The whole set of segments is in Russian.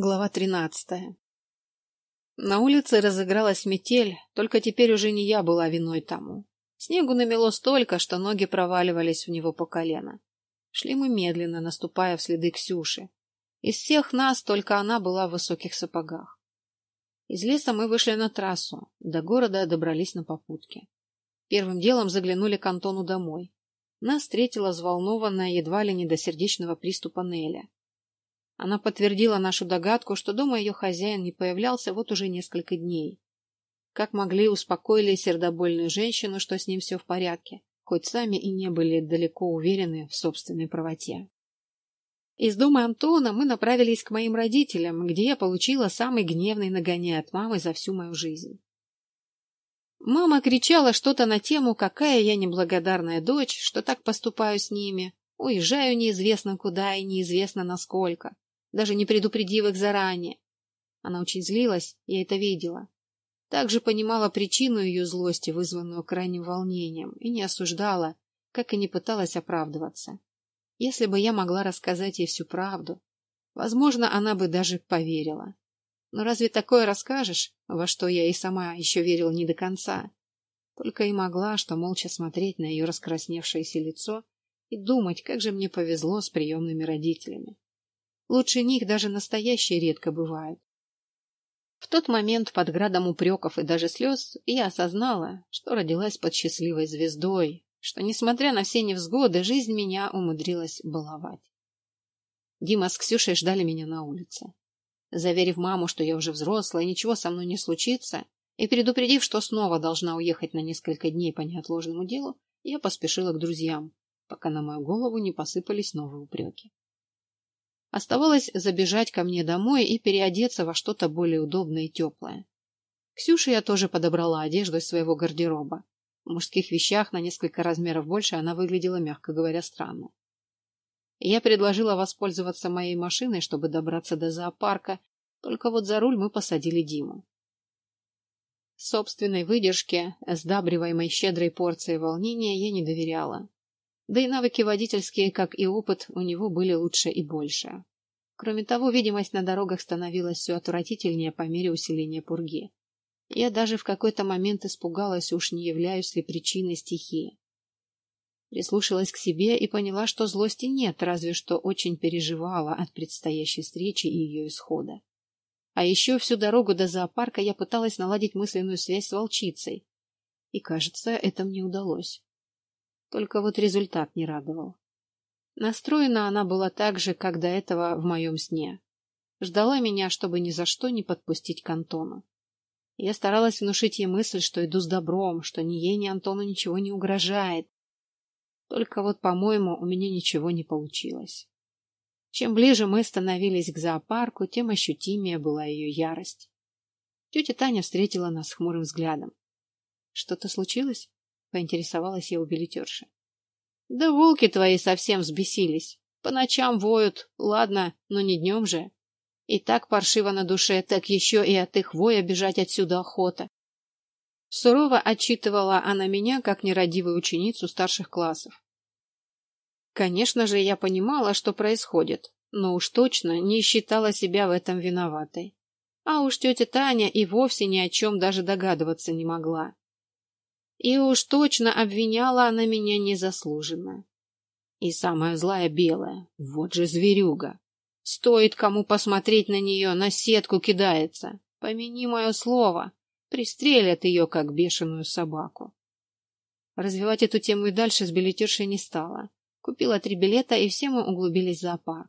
Глава тринадцатая На улице разыгралась метель, только теперь уже не я была виной тому. Снегу намело столько, что ноги проваливались в него по колено. Шли мы медленно, наступая в следы Ксюши. Из всех нас только она была в высоких сапогах. Из леса мы вышли на трассу, до города добрались на попутке. Первым делом заглянули к Антону домой. Нас встретила взволнованная едва ли не до сердечного приступа Неля. Она подтвердила нашу догадку, что дома ее хозяин не появлялся вот уже несколько дней. Как могли, успокоили сердобольную женщину, что с ним все в порядке, хоть сами и не были далеко уверены в собственной правоте. Из дома Антона мы направились к моим родителям, где я получила самый гневный нагоняй от мамы за всю мою жизнь. Мама кричала что-то на тему, какая я неблагодарная дочь, что так поступаю с ними, уезжаю неизвестно куда и неизвестно насколько даже не предупредив их заранее. Она очень злилась, я это видела. Также понимала причину ее злости, вызванную крайним волнением, и не осуждала, как и не пыталась оправдываться. Если бы я могла рассказать ей всю правду, возможно, она бы даже поверила. Но разве такое расскажешь, во что я и сама еще верила не до конца? Только и могла, что молча смотреть на ее раскрасневшееся лицо и думать, как же мне повезло с приемными родителями. Лучше них даже настоящие редко бывают. В тот момент под градом упреков и даже слез я осознала, что родилась под счастливой звездой, что, несмотря на все невзгоды, жизнь меня умудрилась баловать. Дима с Ксюшей ждали меня на улице. Заверив маму, что я уже взрослая, ничего со мной не случится, и предупредив, что снова должна уехать на несколько дней по неотложному делу, я поспешила к друзьям, пока на мою голову не посыпались новые упреки. Оставалось забежать ко мне домой и переодеться во что-то более удобное и теплое. Ксюше я тоже подобрала одежду из своего гардероба. В мужских вещах на несколько размеров больше она выглядела, мягко говоря, странно. Я предложила воспользоваться моей машиной, чтобы добраться до зоопарка, только вот за руль мы посадили Диму. Собственной выдержке, сдабриваемой щедрой порцией волнения, я не доверяла. Да и навыки водительские, как и опыт, у него были лучше и больше. Кроме того, видимость на дорогах становилась все отвратительнее по мере усиления пурги. Я даже в какой-то момент испугалась, уж не являюсь ли причиной стихии. Прислушалась к себе и поняла, что злости нет, разве что очень переживала от предстоящей встречи и ее исхода. А еще всю дорогу до зоопарка я пыталась наладить мысленную связь с волчицей. И, кажется, это мне удалось. Только вот результат не радовал. Настроена она была так же, как до этого в моем сне. Ждала меня, чтобы ни за что не подпустить к Антону. Я старалась внушить ей мысль, что иду с добром, что ни ей, ни Антону ничего не угрожает. Только вот, по-моему, у меня ничего не получилось. Чем ближе мы становились к зоопарку, тем ощутимее была ее ярость. Тетя Таня встретила нас хмурым взглядом. — Что-то случилось? — поинтересовалась я у билетерши. — Да волки твои совсем взбесились. По ночам воют, ладно, но не днем же. И так паршиво на душе, так еще и от их воя бежать отсюда охота. Сурово отчитывала она меня, как нерадивую ученицу старших классов. Конечно же, я понимала, что происходит, но уж точно не считала себя в этом виноватой. А уж тетя Таня и вовсе ни о чем даже догадываться не могла. И уж точно обвиняла она меня незаслуженно. И самая злая белая, вот же зверюга. Стоит кому посмотреть на нее, на сетку кидается. Помяни мое слово, пристрелят ее, как бешеную собаку. Развивать эту тему и дальше с билетершей не стала. Купила три билета, и все мы углубились в зоопарк.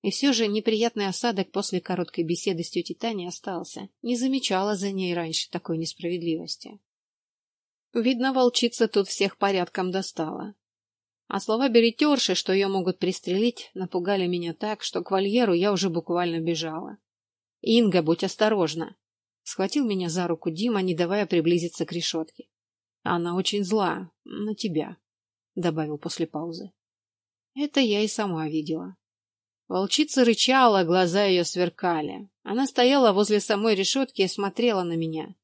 И все же неприятный осадок после короткой беседы с тетей Таней остался. Не замечала за ней раньше такой несправедливости. Видно, волчица тут всех порядком достала. А слова билетерши, что ее могут пристрелить, напугали меня так, что к вольеру я уже буквально бежала. «Инга, будь осторожна!» Схватил меня за руку Дима, не давая приблизиться к решетке. «Она очень зла. На тебя», — добавил после паузы. Это я и сама видела. Волчица рычала, глаза ее сверкали. Она стояла возле самой решетки и смотрела на меня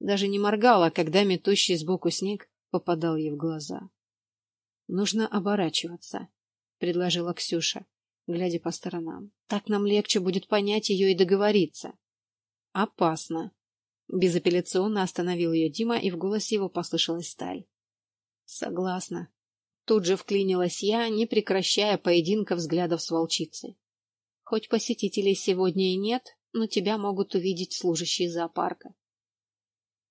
даже не моргала, когда метущий сбоку снег попадал ей в глаза. — Нужно оборачиваться, — предложила Ксюша. глядя по сторонам. Так нам легче будет понять ее и договориться. Опасно. Безапелляционно остановил ее Дима, и в голосе его послышалась сталь. Согласна. Тут же вклинилась я, не прекращая поединка взглядов с волчицей. Хоть посетителей сегодня и нет, но тебя могут увидеть служащие зоопарка.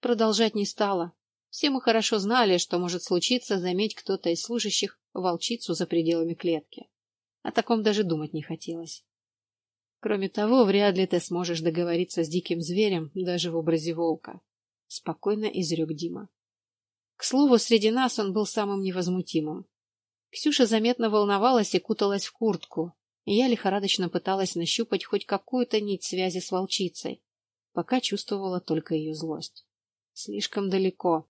Продолжать не стала. Все мы хорошо знали, что может случиться, заметь кто-то из служащих волчицу за пределами клетки. О таком даже думать не хотелось. Кроме того, вряд ли ты сможешь договориться с диким зверем даже в образе волка. Спокойно изрек Дима. К слову, среди нас он был самым невозмутимым. Ксюша заметно волновалась и куталась в куртку, я лихорадочно пыталась нащупать хоть какую-то нить связи с волчицей, пока чувствовала только ее злость. Слишком далеко.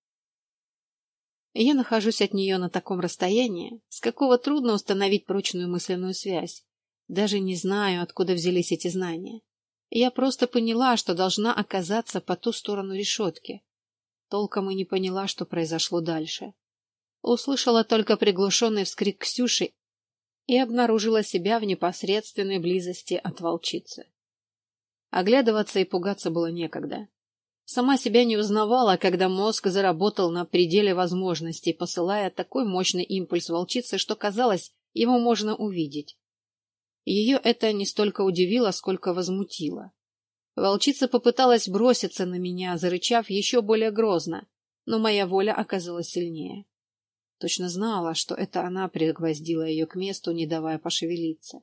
Я нахожусь от нее на таком расстоянии, с какого трудно установить прочную мысленную связь. Даже не знаю, откуда взялись эти знания. Я просто поняла, что должна оказаться по ту сторону решетки. Толком и не поняла, что произошло дальше. Услышала только приглушенный вскрик Ксюши и обнаружила себя в непосредственной близости от волчицы. Оглядываться и пугаться было некогда. Сама себя не узнавала, когда мозг заработал на пределе возможностей, посылая такой мощный импульс волчице, что казалось, его можно увидеть. Ее это не столько удивило, сколько возмутило. Волчица попыталась броситься на меня, зарычав еще более грозно, но моя воля оказалась сильнее. Точно знала, что это она пригвоздила ее к месту, не давая пошевелиться.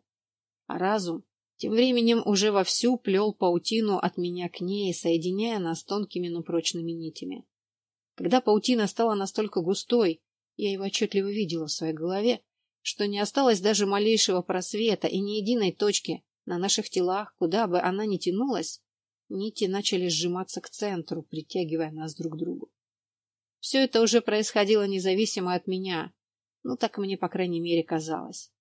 А разум тем временем уже вовсю плел паутину от меня к ней, соединяя нас тонкими, но прочными нитями. Когда паутина стала настолько густой, я его отчетливо видела в своей голове, что не осталось даже малейшего просвета и ни единой точки на наших телах, куда бы она ни тянулась, нити начали сжиматься к центру, притягивая нас друг к другу. Все это уже происходило независимо от меня, ну так мне, по крайней мере, казалось.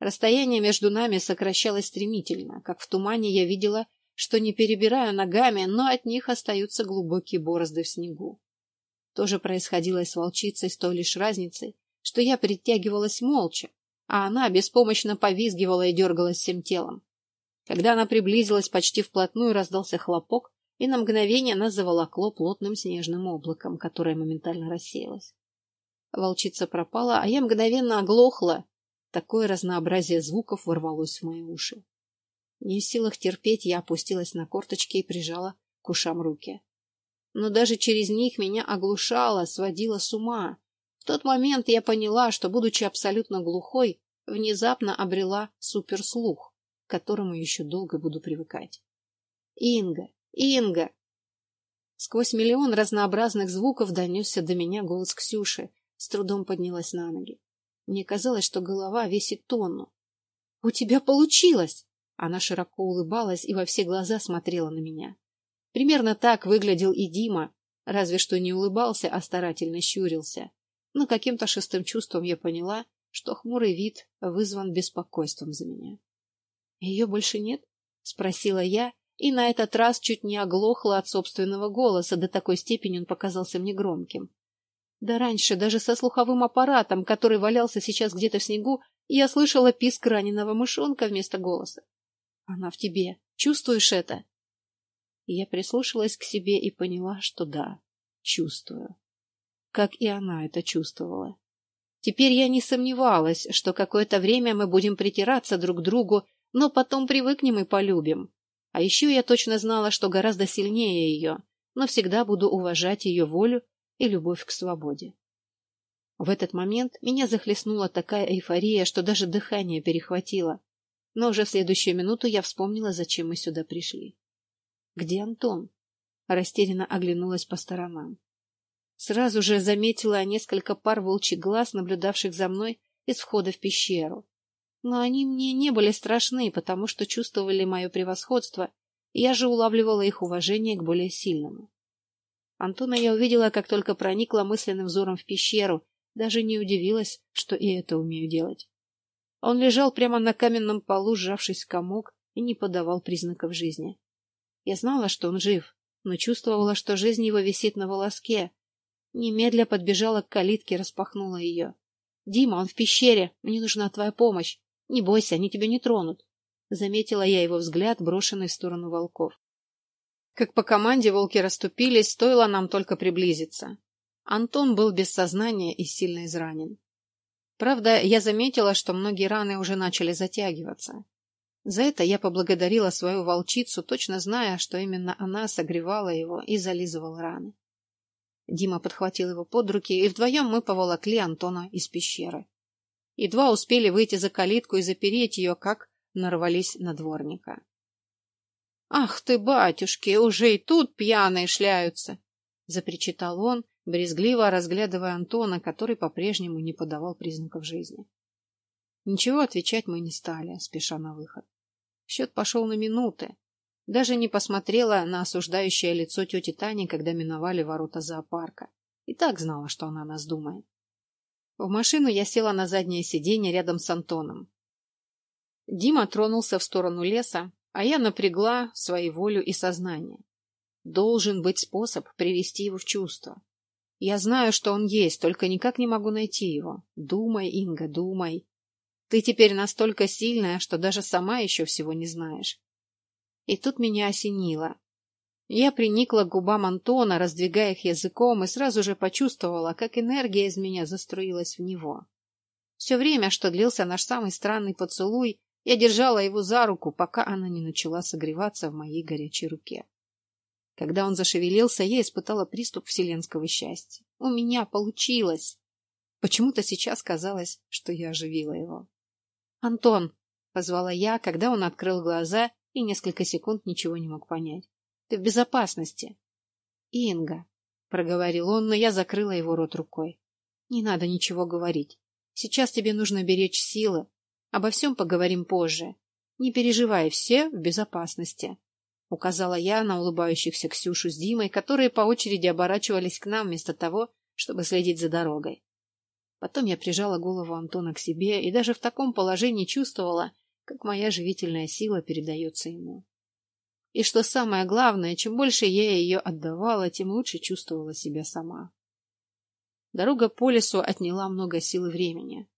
Расстояние между нами сокращалось стремительно, как в тумане я видела, что не перебираю ногами, но от них остаются глубокие борозды в снегу. То же происходило и с волчицей с той лишь разницей, что я притягивалась молча, а она беспомощно повизгивала и дергалась всем телом. Когда она приблизилась почти вплотную, раздался хлопок, и на мгновение нас заволокло плотным снежным облаком, которое моментально рассеялось. Волчица пропала, а я мгновенно оглохла. Такое разнообразие звуков ворвалось в мои уши. Не в силах терпеть, я опустилась на корточки и прижала к ушам руки. Но даже через них меня оглушало, сводило с ума. В тот момент я поняла, что, будучи абсолютно глухой, внезапно обрела суперслух к которому еще долго буду привыкать. Инга! Инга! Сквозь миллион разнообразных звуков донесся до меня голос Ксюши, с трудом поднялась на ноги. Мне казалось, что голова весит тонну. — У тебя получилось! Она широко улыбалась и во все глаза смотрела на меня. Примерно так выглядел и Дима, разве что не улыбался, а старательно щурился. Но каким-то шестым чувством я поняла, что хмурый вид вызван беспокойством за меня. Ее больше нет? Спросила я, и на этот раз чуть не оглохла от собственного голоса, до такой степени он показался мне громким. Да раньше, даже со слуховым аппаратом, который валялся сейчас где-то в снегу, я слышала писк раненого мышонка вместо голоса. Она в тебе. Чувствуешь это? я прислушалась к себе и поняла, что да, чувствую. Как и она это чувствовала. Теперь я не сомневалась, что какое-то время мы будем притираться друг к другу но потом привыкнем и полюбим. А еще я точно знала, что гораздо сильнее ее, но всегда буду уважать ее волю и любовь к свободе. В этот момент меня захлестнула такая эйфория, что даже дыхание перехватило. Но уже в следующую минуту я вспомнила, зачем мы сюда пришли. «Где Антон?» Растерянно оглянулась по сторонам. Сразу же заметила несколько пар волчьих глаз, наблюдавших за мной из входа в пещеру. Но они мне не были страшны, потому что чувствовали мое превосходство, и я же улавливала их уважение к более сильному. Антона я увидела, как только проникла мысленным взором в пещеру, даже не удивилась, что и это умею делать. Он лежал прямо на каменном полу, сжавшись в комок, и не подавал признаков жизни. Я знала, что он жив, но чувствовала, что жизнь его висит на волоске. Немедля подбежала к калитке, распахнула ее. — Дима, он в пещере, мне нужна твоя помощь. Не бойся, они тебя не тронут. Заметила я его взгляд, брошенный в сторону волков. Как по команде волки расступились, стоило нам только приблизиться. Антон был без сознания и сильно изранен. Правда, я заметила, что многие раны уже начали затягиваться. За это я поблагодарила свою волчицу, точно зная, что именно она согревала его и зализывала раны. Дима подхватил его под руки, и вдвоем мы поволокли Антона из пещеры. Едва успели выйти за калитку и запереть ее, как нарвались на дворника. — Ах ты, батюшки, уже и тут пьяные шляются! — запричитал он, брезгливо разглядывая Антона, который по-прежнему не подавал признаков жизни. Ничего отвечать мы не стали, спеша на выход. Счет пошел на минуты. Даже не посмотрела на осуждающее лицо тети Тани, когда миновали ворота зоопарка. И так знала, что она нас думает. В машину я села на заднее сиденье рядом с Антоном. Дима тронулся в сторону леса, а я напрягла свои волю и сознание. Должен быть способ привести его в чувство. Я знаю, что он есть, только никак не могу найти его. Думай, Инга, думай. Ты теперь настолько сильная, что даже сама еще всего не знаешь. И тут меня осенило. Я приникла к губам Антона, раздвигая их языком, и сразу же почувствовала, как энергия из меня заструилась в него. Все время, что длился наш самый странный поцелуй, я держала его за руку, пока она не начала согреваться в моей горячей руке. Когда он зашевелился, я испытала приступ вселенского счастья. У меня получилось! Почему-то сейчас казалось, что я оживила его. «Антон!» — позвала я, когда он открыл глаза и несколько секунд ничего не мог понять. Ты в безопасности. Инга, проговорил он, но я закрыла его рот рукой. Не надо ничего говорить. Сейчас тебе нужно беречь силы. Обо всем поговорим позже. Не переживай, все в безопасности. Указала я на улыбающихся Ксюшу с Димой, которые по очереди оборачивались к нам вместо того, чтобы следить за дорогой. Потом я прижала голову Антона к себе и даже в таком положении чувствовала, как моя живительная сила передается ему. И что самое главное, чем больше я ее отдавала, тем лучше чувствовала себя сама. Дорога по лесу отняла много сил и времени.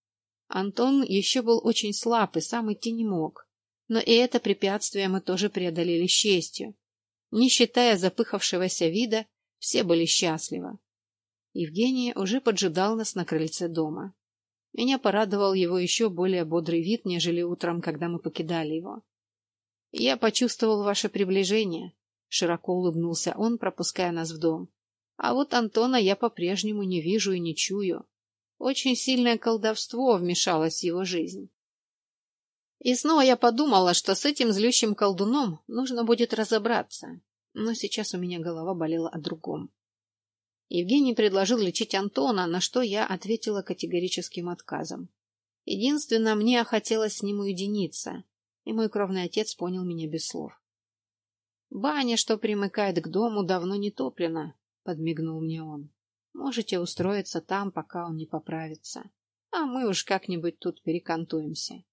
Антон еще был очень слаб и сам идти не мог. Но и это препятствие мы тоже преодолели с честью. Не считая запыхавшегося вида, все были счастливы. Евгений уже поджидал нас на крыльце дома. Меня порадовал его еще более бодрый вид, нежели утром, когда мы покидали его. Я почувствовал ваше приближение, широко улыбнулся он, пропуская нас в дом. А вот Антона я по-прежнему не вижу и не чую. Очень сильное колдовство вмешалось в его жизнь. И снова я подумала, что с этим злющим колдуном нужно будет разобраться. Но сейчас у меня голова болела о другом. Евгений предложил лечить Антона, на что я ответила категорическим отказом. Единственное, мне хотелось с ним уединиться и мой кровный отец понял меня без слов. «Баня, что примыкает к дому, давно не топлена», — подмигнул мне он. «Можете устроиться там, пока он не поправится, а мы уж как-нибудь тут перекантуемся».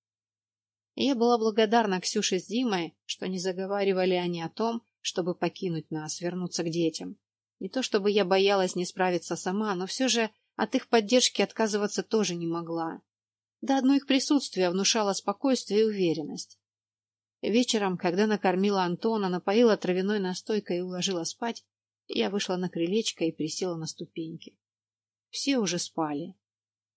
я была благодарна Ксюше с Димой, что не заговаривали они о том, чтобы покинуть нас, вернуться к детям. Не то чтобы я боялась не справиться сама, но все же от их поддержки отказываться тоже не могла. Да одно их присутствие внушало спокойствие и уверенность. Вечером, когда накормила Антона, напоила травяной настойкой и уложила спать, я вышла на крылечко и присела на ступеньки. Все уже спали.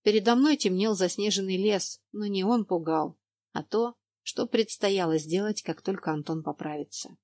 Передо мной темнел заснеженный лес, но не он пугал, а то, что предстояло сделать, как только Антон поправится.